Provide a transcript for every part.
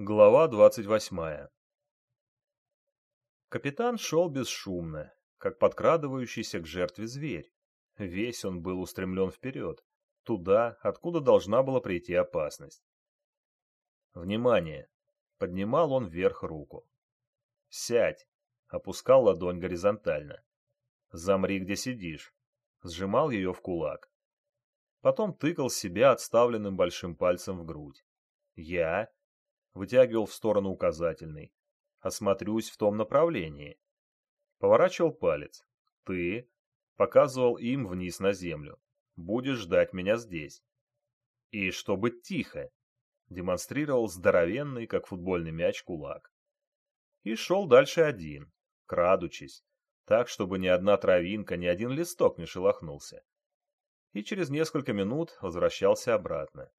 Глава двадцать восьмая Капитан шел бесшумно, как подкрадывающийся к жертве зверь. Весь он был устремлен вперед, туда, откуда должна была прийти опасность. Внимание! Поднимал он вверх руку. «Сядь!» — опускал ладонь горизонтально. «Замри, где сидишь!» — сжимал ее в кулак. Потом тыкал себя отставленным большим пальцем в грудь. «Я?» Вытягивал в сторону указательный. Осмотрюсь в том направлении. Поворачивал палец. Ты показывал им вниз на землю. Будешь ждать меня здесь. И чтобы тихо, демонстрировал здоровенный, как футбольный мяч, кулак. И шел дальше один, крадучись, так, чтобы ни одна травинка, ни один листок не шелохнулся. И через несколько минут возвращался обратно.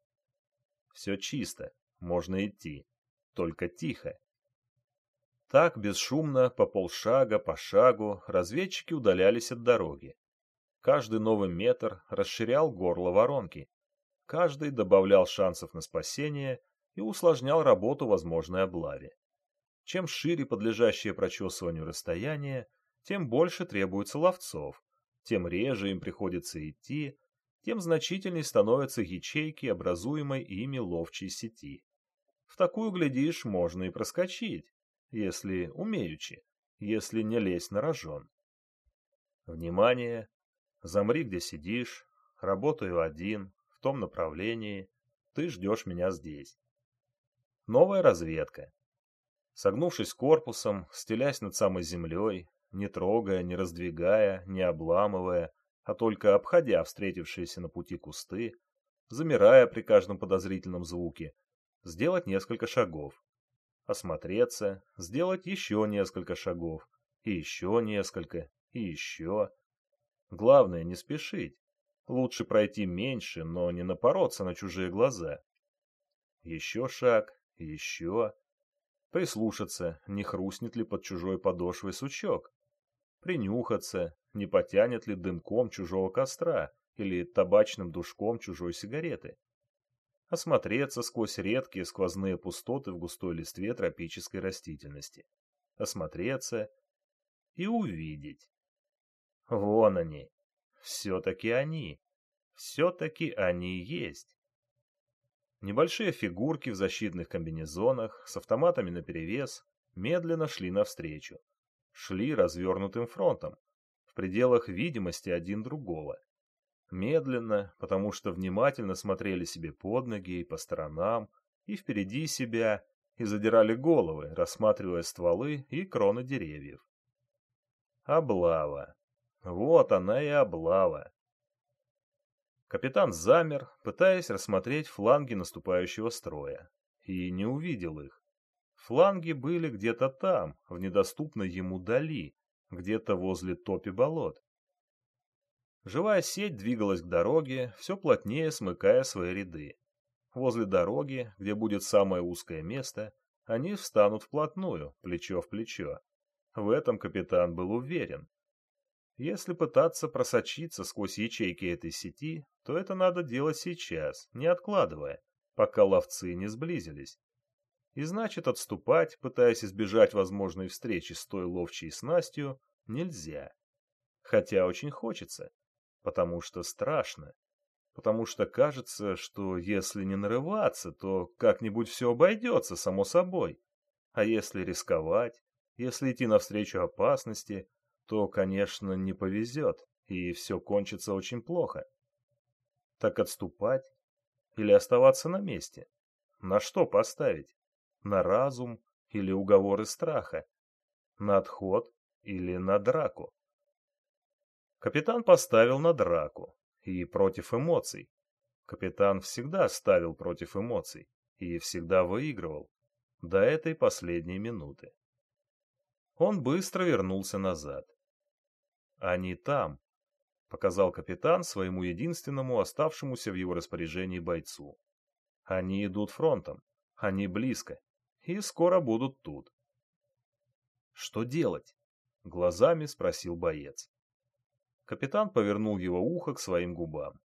Все чисто, можно идти. Только тихо. Так, бесшумно, по полшага, по шагу, разведчики удалялись от дороги. Каждый новый метр расширял горло воронки. Каждый добавлял шансов на спасение и усложнял работу возможной облаве. Чем шире подлежащее прочесыванию расстояние, тем больше требуется ловцов, тем реже им приходится идти, тем значительней становятся ячейки образуемой ими ловчей сети. В такую, глядишь, можно и проскочить, если умеючи, если не лезть на рожон. Внимание! Замри, где сидишь, работаю один, в том направлении, ты ждешь меня здесь. Новая разведка. Согнувшись корпусом, стелясь над самой землей, не трогая, не раздвигая, не обламывая, а только обходя встретившиеся на пути кусты, замирая при каждом подозрительном звуке, сделать несколько шагов, осмотреться, сделать еще несколько шагов, и еще несколько, и еще. Главное не спешить. Лучше пройти меньше, но не напороться на чужие глаза. Еще шаг, еще. Прислушаться, не хрустнет ли под чужой подошвой сучок. Принюхаться, не потянет ли дымком чужого костра или табачным душком чужой сигареты осмотреться сквозь редкие сквозные пустоты в густой листве тропической растительности, осмотреться и увидеть. Вон они, все-таки они, все-таки они есть. Небольшие фигурки в защитных комбинезонах с автоматами наперевес медленно шли навстречу. Шли развернутым фронтом, в пределах видимости один другого. Медленно, потому что внимательно смотрели себе под ноги и по сторонам, и впереди себя, и задирали головы, рассматривая стволы и кроны деревьев. Облава. Вот она и облава. Капитан замер, пытаясь рассмотреть фланги наступающего строя, и не увидел их. Фланги были где-то там, в недоступной ему дали, где-то возле топи болот. Живая сеть двигалась к дороге, все плотнее смыкая свои ряды. Возле дороги, где будет самое узкое место, они встанут вплотную, плечо в плечо. В этом капитан был уверен. Если пытаться просочиться сквозь ячейки этой сети, то это надо делать сейчас, не откладывая, пока ловцы не сблизились. И значит, отступать, пытаясь избежать возможной встречи с той ловчей снастью, нельзя. Хотя очень хочется потому что страшно, потому что кажется, что если не нарываться, то как-нибудь все обойдется само собой. А если рисковать, если идти навстречу опасности, то, конечно, не повезет, и все кончится очень плохо. Так отступать или оставаться на месте? На что поставить? На разум или уговоры страха? На отход или на драку? Капитан поставил на драку и против эмоций. Капитан всегда ставил против эмоций и всегда выигрывал до этой последней минуты. Он быстро вернулся назад. «Они там», — показал капитан своему единственному оставшемуся в его распоряжении бойцу. «Они идут фронтом, они близко, и скоро будут тут». «Что делать?» — глазами спросил боец. Капитан повернул его ухо к своим губам.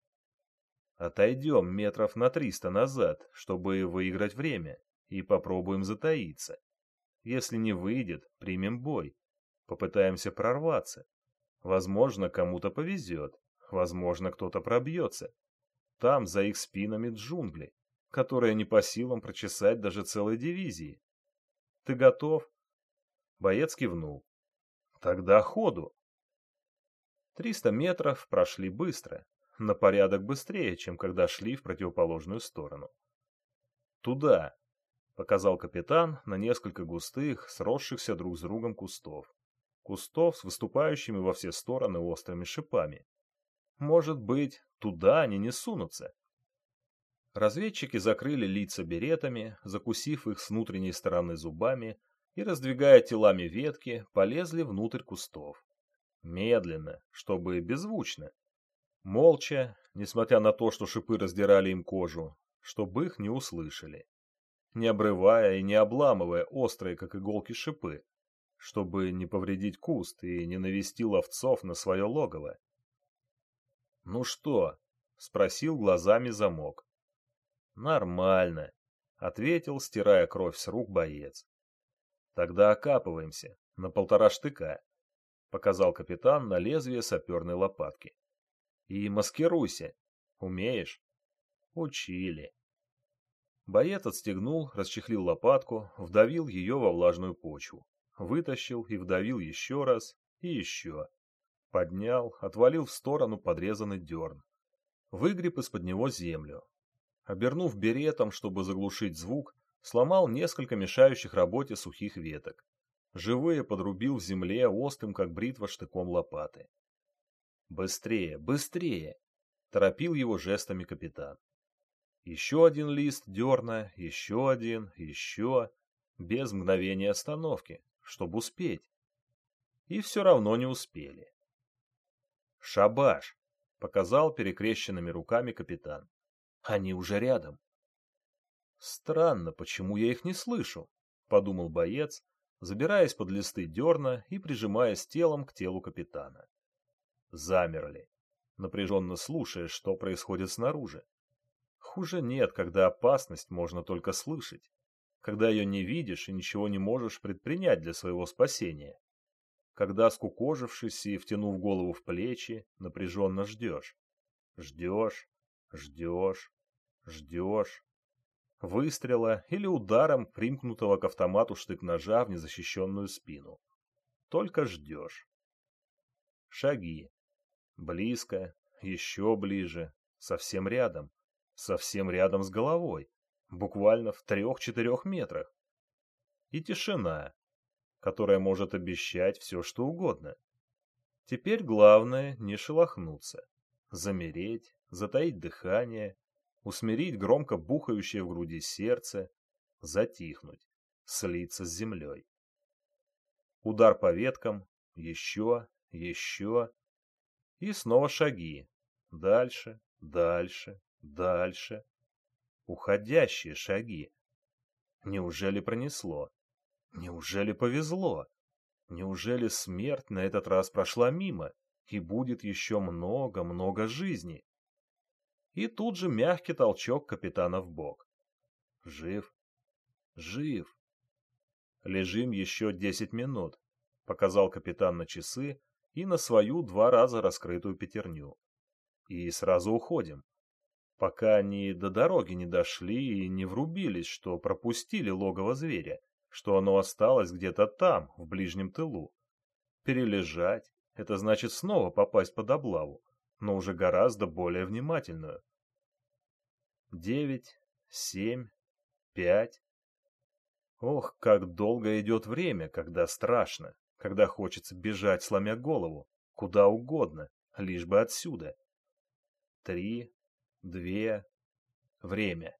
«Отойдем метров на триста назад, чтобы выиграть время, и попробуем затаиться. Если не выйдет, примем бой. Попытаемся прорваться. Возможно, кому-то повезет. Возможно, кто-то пробьется. Там, за их спинами, джунгли, которые не по силам прочесать даже целой дивизии. Ты готов? Боец кивнул. Тогда ходу. Триста метров прошли быстро, на порядок быстрее, чем когда шли в противоположную сторону. «Туда!» — показал капитан на несколько густых, сросшихся друг с другом кустов. Кустов с выступающими во все стороны острыми шипами. Может быть, туда они не сунутся. Разведчики закрыли лица беретами, закусив их с внутренней стороны зубами и, раздвигая телами ветки, полезли внутрь кустов. Медленно, чтобы беззвучно. Молча, несмотря на то, что шипы раздирали им кожу, чтобы их не услышали. Не обрывая и не обламывая острые, как иголки, шипы, чтобы не повредить куст и не навести ловцов на свое логово. «Ну что?» — спросил глазами замок. «Нормально», — ответил, стирая кровь с рук боец. «Тогда окапываемся, на полтора штыка», — показал капитан на лезвие саперной лопатки. «И маскируйся. Умеешь?» «Учили». Боец отстегнул, расчехлил лопатку, вдавил ее во влажную почву. Вытащил и вдавил еще раз и еще. Поднял, отвалил в сторону подрезанный дерн. Выгреб из-под него землю. Обернув беретом, чтобы заглушить звук, сломал несколько мешающих работе сухих веток. Живые подрубил в земле острым, как бритва, штыком лопаты. «Быстрее, быстрее!» — торопил его жестами капитан. Еще один лист дерна, еще один, еще, без мгновения остановки, чтобы успеть. И все равно не успели. «Шабаш!» — показал перекрещенными руками капитан. «Они уже рядом». «Странно, почему я их не слышу?» — подумал боец, забираясь под листы дерна и прижимаясь телом к телу капитана. Замерли, напряженно слушая, что происходит снаружи. Хуже нет, когда опасность можно только слышать, когда ее не видишь и ничего не можешь предпринять для своего спасения, когда, скукожившись и втянув голову в плечи, напряженно ждешь. Ждешь, ждешь, ждешь. Выстрела или ударом примкнутого к автомату штык-ножа в незащищенную спину. Только ждешь. Шаги. Близко, еще ближе, совсем рядом. Совсем рядом с головой. Буквально в трех-четырех метрах. И тишина, которая может обещать все, что угодно. Теперь главное не шелохнуться, замереть, затаить дыхание, усмирить громко бухающее в груди сердце, затихнуть, слиться с землей. Удар по веткам, еще, еще, и снова шаги, дальше, дальше, дальше. Уходящие шаги. Неужели пронесло? Неужели повезло? Неужели смерть на этот раз прошла мимо, и будет еще много-много жизней? И тут же мягкий толчок капитана в бок. Жив. Жив. Лежим еще десять минут, показал капитан на часы и на свою два раза раскрытую пятерню. И сразу уходим. Пока они до дороги не дошли и не врубились, что пропустили логово зверя что оно осталось где-то там, в ближнем тылу. Перележать — это значит снова попасть под облаву, но уже гораздо более внимательную. Девять, семь, пять. Ох, как долго идет время, когда страшно, когда хочется бежать, сломя голову, куда угодно, лишь бы отсюда. Три, две, время.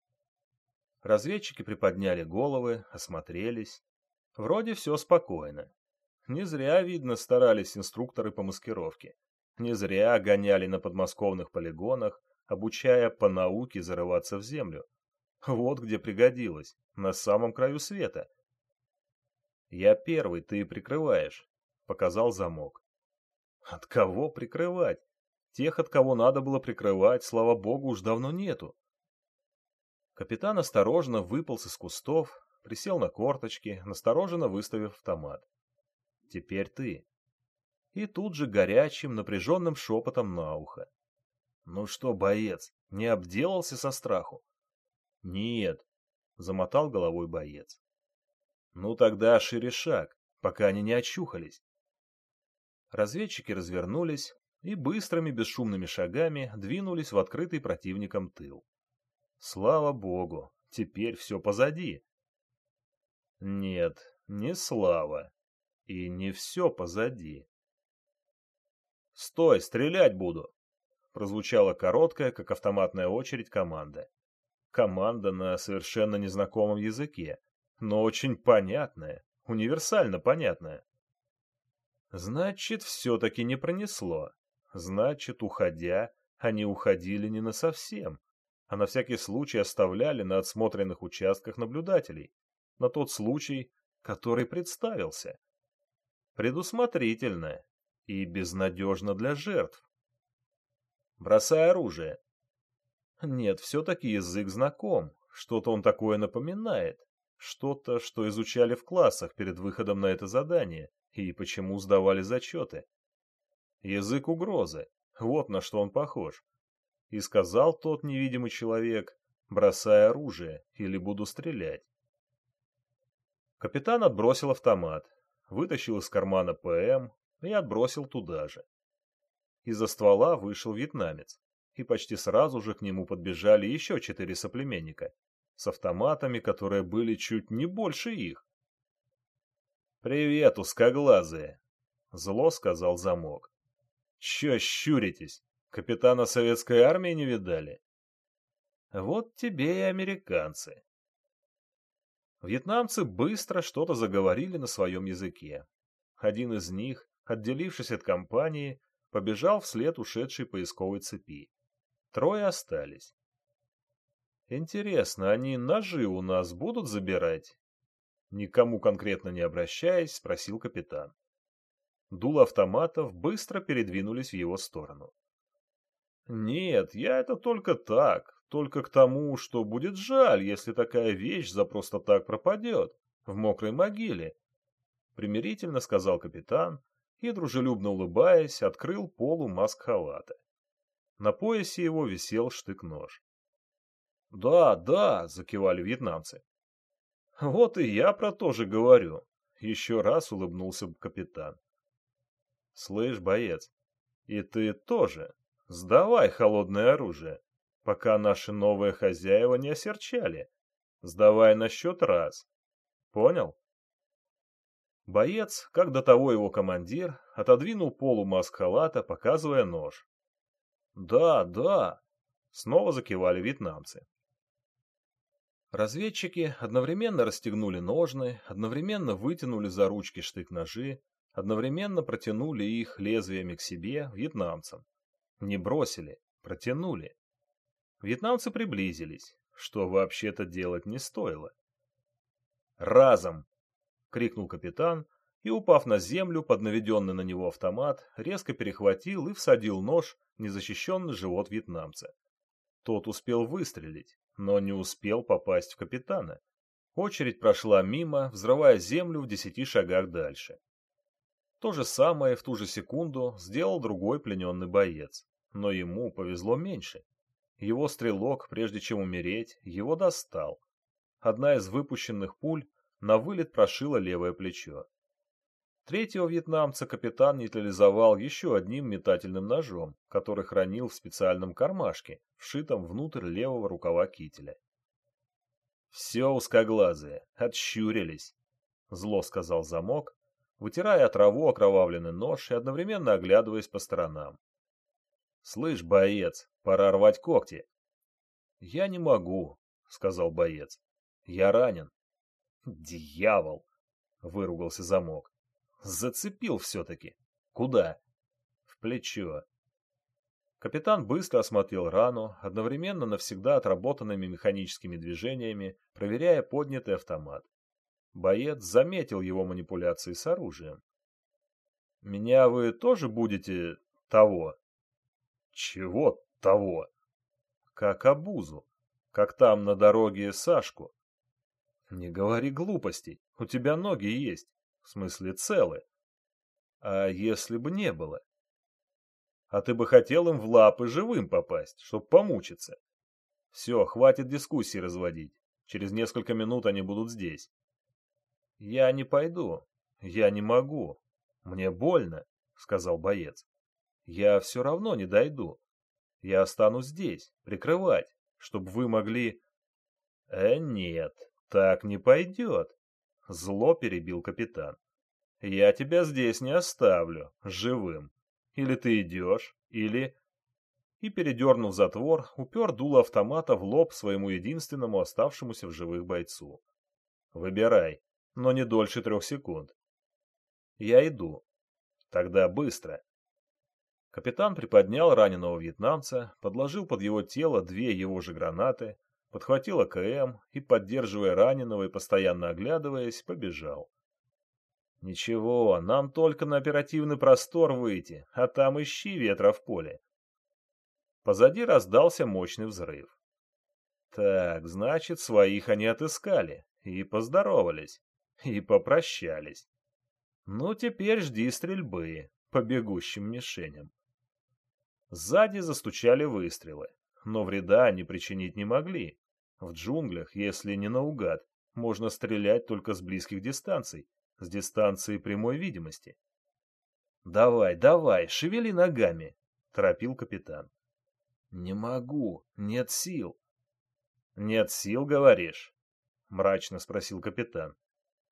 Разведчики приподняли головы, осмотрелись. Вроде все спокойно. Не зря, видно, старались инструкторы по маскировке. Не зря гоняли на подмосковных полигонах, обучая по науке зарываться в землю. Вот где пригодилось, на самом краю света. «Я первый, ты прикрываешь», — показал замок. «От кого прикрывать? Тех, от кого надо было прикрывать, слава богу, уж давно нету. Капитан осторожно выполз из кустов, присел на корточки, настороженно выставив автомат. «Теперь ты». И тут же горячим, напряженным шепотом на ухо. «Ну что, боец, не обделался со страху?» «Нет», — замотал головой боец. «Ну тогда шире шаг, пока они не очухались». Разведчики развернулись и быстрыми бесшумными шагами двинулись в открытый противником тыл. Слава богу, теперь все позади. Нет, не слава. И не все позади. «Стой, стрелять буду!» Прозвучала короткая, как автоматная очередь, команда. Команда на совершенно незнакомом языке, но очень понятная, универсально понятная. Значит, все-таки не пронесло. Значит, уходя, они уходили не насовсем, а на всякий случай оставляли на отсмотренных участках наблюдателей, на тот случай, который представился. Предусмотрительно и безнадежно для жертв. Бросай оружие. Нет, все-таки язык знаком, что-то он такое напоминает, что-то, что изучали в классах перед выходом на это задание и почему сдавали зачеты. Язык угрозы, вот на что он похож. И сказал тот невидимый человек, бросая оружие или буду стрелять. Капитан отбросил автомат, вытащил из кармана ПМ и отбросил туда же. Из-за ствола вышел вьетнамец, и почти сразу же к нему подбежали еще четыре соплеменника с автоматами, которые были чуть не больше их. «Привет, узкоглазые!» — зло сказал замок. «Че щуритесь? Капитана советской армии не видали? Вот тебе и американцы. Вьетнамцы быстро что-то заговорили на своем языке. Один из них, отделившись от компании, побежал вслед ушедшей поисковой цепи. Трое остались. Интересно, они ножи у нас будут забирать? Никому конкретно не обращаясь, спросил капитан. Дуло автоматов быстро передвинулись в его сторону. Нет, я это только так, только к тому, что будет жаль, если такая вещь за просто так пропадет, в мокрой могиле. Примирительно сказал капитан и, дружелюбно улыбаясь, открыл полу маск-халата. На поясе его висел штык-нож. «Да, да», — закивали вьетнамцы. «Вот и я про то же говорю», — еще раз улыбнулся капитан. «Слышь, боец, и ты тоже», Сдавай холодное оружие, пока наши новые хозяева не осерчали. Сдавай на счет раз. Понял? Боец, как до того его командир, отодвинул полу маск-халата, показывая нож. «Да, да!» — снова закивали вьетнамцы. Разведчики одновременно расстегнули ножны, одновременно вытянули за ручки штык-ножи, одновременно протянули их лезвиями к себе вьетнамцам. Не бросили, протянули. Вьетнамцы приблизились, что вообще-то делать не стоило. «Разом!» — крикнул капитан и, упав на землю под наведенный на него автомат, резко перехватил и всадил нож в незащищенный живот вьетнамца. Тот успел выстрелить, но не успел попасть в капитана. Очередь прошла мимо, взрывая землю в десяти шагах дальше. То же самое в ту же секунду сделал другой плененный боец но ему повезло меньше. Его стрелок, прежде чем умереть, его достал. Одна из выпущенных пуль на вылет прошила левое плечо. Третьего вьетнамца капитан нейтрализовал еще одним метательным ножом, который хранил в специальном кармашке, вшитом внутрь левого рукава кителя. «Все узкоглазые, отщурились», — зло сказал замок, вытирая траву окровавленный нож и одновременно оглядываясь по сторонам. «Слышь, боец, пора рвать когти». «Я не могу», — сказал боец. «Я ранен». «Дьявол!» — выругался замок. «Зацепил все-таки. Куда?» «В плечо». Капитан быстро осмотрел рану, одновременно навсегда отработанными механическими движениями, проверяя поднятый автомат. Боец заметил его манипуляции с оружием. «Меня вы тоже будете того?» Чего того? Как обузу. как там на дороге Сашку. Не говори глупостей, у тебя ноги есть, в смысле целы. А если бы не было? А ты бы хотел им в лапы живым попасть, чтоб помучиться. Все, хватит дискуссий разводить. Через несколько минут они будут здесь. Я не пойду. Я не могу. Мне больно, сказал боец. Я все равно не дойду. Я останусь здесь, прикрывать, чтобы вы могли... Э, нет, так не пойдет. Зло перебил капитан. Я тебя здесь не оставлю, живым. Или ты идешь, или... И, передернув затвор, упер дуло автомата в лоб своему единственному оставшемуся в живых бойцу. Выбирай, но не дольше трех секунд. Я иду. Тогда быстро. Капитан приподнял раненого вьетнамца, подложил под его тело две его же гранаты, подхватил АКМ и, поддерживая раненого и постоянно оглядываясь, побежал. «Ничего, нам только на оперативный простор выйти, а там ищи ветра в поле». Позади раздался мощный взрыв. Так, значит, своих они отыскали и поздоровались, и попрощались. Ну, теперь жди стрельбы по бегущим мишеням. Сзади застучали выстрелы, но вреда они причинить не могли. В джунглях, если не наугад, можно стрелять только с близких дистанций, с дистанции прямой видимости. «Давай, давай, шевели ногами!» — торопил капитан. «Не могу, нет сил». «Нет сил, говоришь?» — мрачно спросил капитан.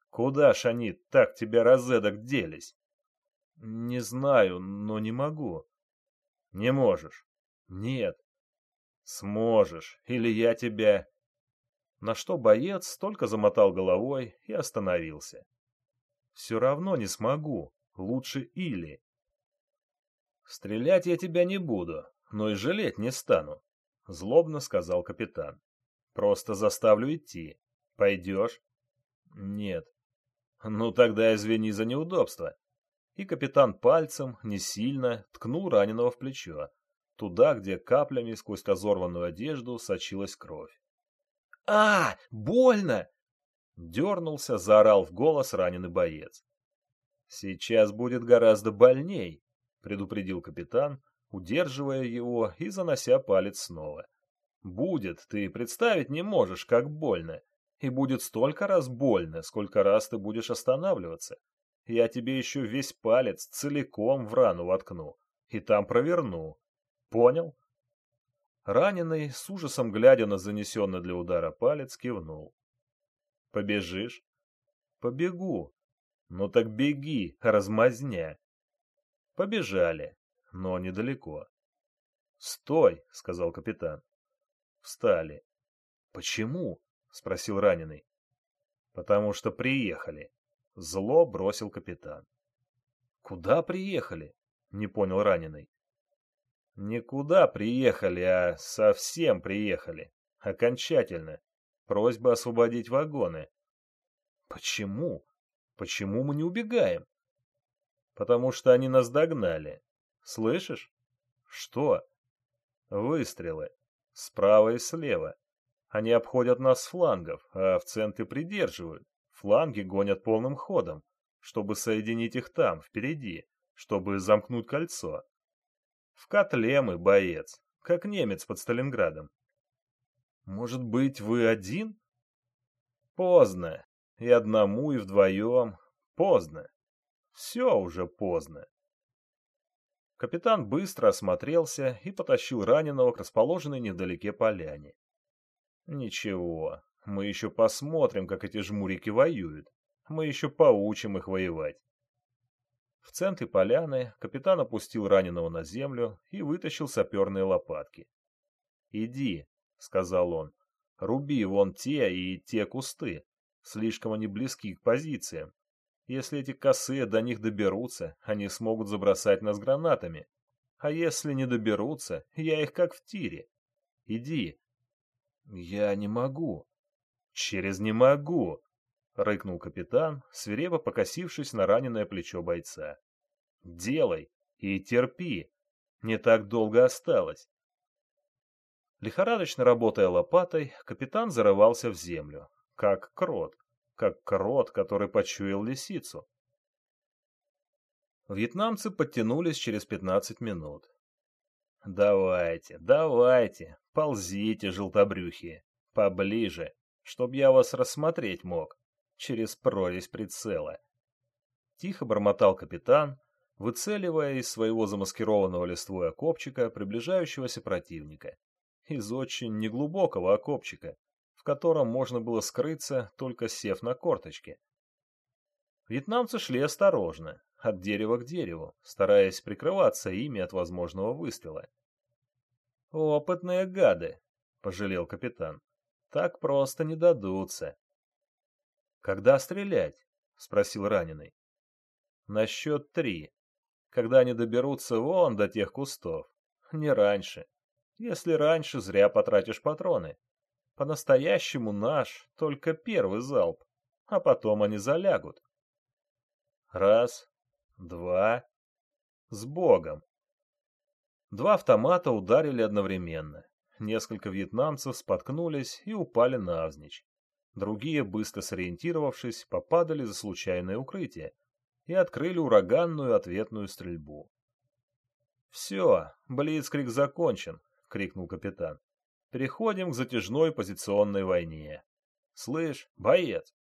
«Куда они так тебя розедок делись?» «Не знаю, но не могу». «Не можешь?» «Нет». «Сможешь, или я тебя...» На что боец только замотал головой и остановился. «Все равно не смогу. Лучше или...» «Стрелять я тебя не буду, но и жалеть не стану», — злобно сказал капитан. «Просто заставлю идти. Пойдешь?» «Нет». «Ну тогда извини за неудобство». И капитан пальцем, не сильно, ткнул раненого в плечо, туда, где каплями сквозь разорванную одежду сочилась кровь. «А, больно!» Дернулся, заорал в голос раненый боец. «Сейчас будет гораздо больней», — предупредил капитан, удерживая его и занося палец снова. «Будет, ты представить не можешь, как больно. И будет столько раз больно, сколько раз ты будешь останавливаться. Я тебе еще весь палец целиком в рану воткну, и там проверну. Понял?» Раненый, с ужасом глядя на занесенный для удара палец, кивнул. «Побежишь?» «Побегу». «Ну так беги, размазня». Побежали, но недалеко. «Стой!» — сказал капитан. Встали. «Почему?» — спросил раненый. «Потому что приехали», — зло бросил капитан. «Куда приехали?» — не понял раненый. Никуда приехали, а совсем приехали. Окончательно. Просьба освободить вагоны. Почему? Почему мы не убегаем? Потому что они нас догнали. Слышишь? Что? Выстрелы. Справа и слева. Они обходят нас с флангов, а в центре придерживают. Фланги гонят полным ходом, чтобы соединить их там, впереди, чтобы замкнуть кольцо. В котле мы, боец, как немец под Сталинградом. Может быть, вы один? Поздно. И одному, и вдвоем. Поздно. Все уже поздно. Капитан быстро осмотрелся и потащил раненого к расположенной невдалеке поляне. Ничего, мы еще посмотрим, как эти жмурики воюют. Мы еще поучим их воевать. В центре поляны капитан опустил раненого на землю и вытащил саперные лопатки. «Иди», — сказал он, — «руби вон те и те кусты. Слишком они близки к позициям. Если эти косые до них доберутся, они смогут забросать нас гранатами. А если не доберутся, я их как в тире. Иди». «Я не могу». «Через не могу», — рыкнул капитан, свирепо покосившись на раненое плечо бойца. «Делай и терпи. Не так долго осталось». Лихорадочно работая лопатой, капитан зарывался в землю, как крот, как крот, который почуял лисицу. Вьетнамцы подтянулись через 15 минут. «Давайте, давайте, ползите, желтобрюхие, поближе, чтоб я вас рассмотреть мог через прорезь прицела». Тихо бормотал капитан, выцеливая из своего замаскированного листвой окопчика приближающегося противника из очень неглубокого окопчика, в котором можно было скрыться, только сев на корточки. Вьетнамцы шли осторожно, от дерева к дереву, стараясь прикрываться ими от возможного выстрела. «Опытные гады!» — пожалел капитан. «Так просто не дадутся». «Когда стрелять?» — спросил раненый. «На счет три. Когда они доберутся вон до тех кустов. Не раньше. Если раньше зря потратишь патроны. По-настоящему наш только первый залп, а потом они залягут. Раз, два. С Богом. Два автомата ударили одновременно. Несколько вьетнамцев споткнулись и упали навзничь. Другие, быстро сориентировавшись, попадали за случайное укрытие и открыли ураганную ответную стрельбу. Все, Блицкрик закончен, крикнул капитан. Переходим к затяжной позиционной войне. Слышь, боец.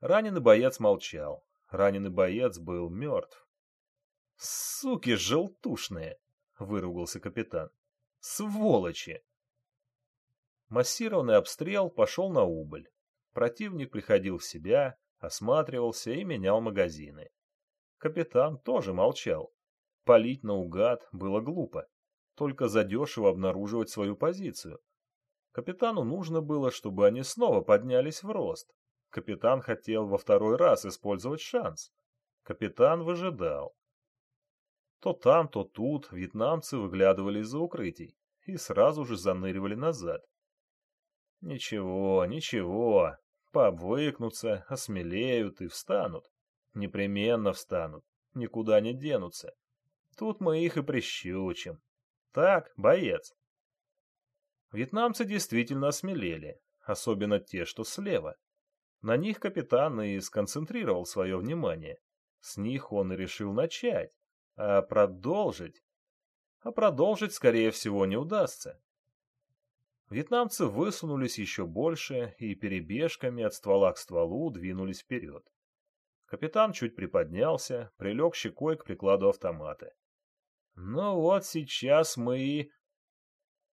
Раненый боец молчал. Раненый боец был мертв. Суки желтушные, выругался капитан. Сволочи! Массированный обстрел пошел на убыль. Противник приходил в себя, осматривался и менял магазины. Капитан тоже молчал. Полить наугад было глупо только задешево обнаруживать свою позицию. Капитану нужно было, чтобы они снова поднялись в рост. Капитан хотел во второй раз использовать шанс. Капитан выжидал. То там, то тут вьетнамцы выглядывали из-за укрытий и сразу же заныривали назад. Ничего, ничего, пообвыкнутся, осмелеют и встанут. Непременно встанут, никуда не денутся. Тут мы их и прищучим. Так, боец. Вьетнамцы действительно осмелели, особенно те, что слева. На них капитан и сконцентрировал свое внимание. С них он и решил начать. А продолжить? А продолжить, скорее всего, не удастся. Вьетнамцы высунулись еще больше и перебежками от ствола к стволу двинулись вперед. Капитан чуть приподнялся, прилег щекой к прикладу автомата. Ну вот сейчас мы и...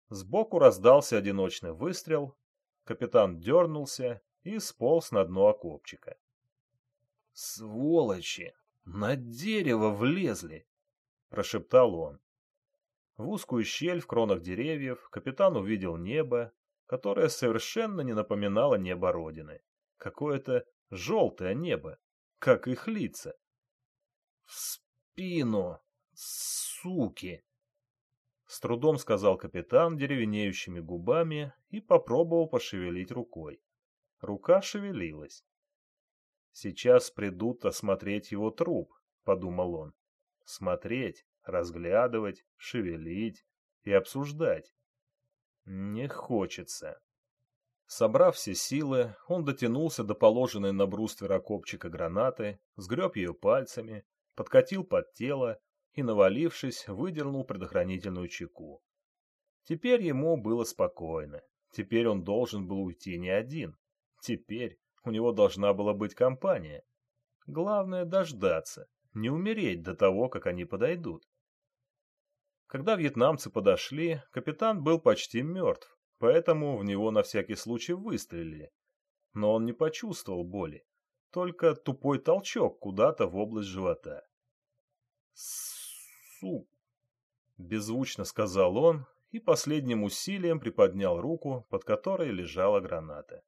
Сбоку раздался одиночный выстрел, капитан дернулся и сполз на дно окопчика. «Сволочи! На дерево влезли!» — прошептал он. В узкую щель в кронах деревьев капитан увидел небо, которое совершенно не напоминало небо Родины. Какое-то желтое небо, как их лица. «В спину! суки!» С трудом сказал капитан деревенеющими губами и попробовал пошевелить рукой. Рука шевелилась. «Сейчас придут осмотреть его труп», — подумал он. «Смотреть, разглядывать, шевелить и обсуждать. Не хочется». Собрав все силы, он дотянулся до положенной на бруствер окопчика гранаты, сгреб ее пальцами, подкатил под тело и, навалившись, выдернул предохранительную чеку. Теперь ему было спокойно. Теперь он должен был уйти не один. Теперь у него должна была быть компания. Главное дождаться, не умереть до того, как они подойдут. Когда вьетнамцы подошли, капитан был почти мертв, поэтому в него на всякий случай выстрелили. Но он не почувствовал боли, только тупой толчок куда-то в область живота суп!» Беззвучно сказал он и последним усилием приподнял руку, под которой лежала граната.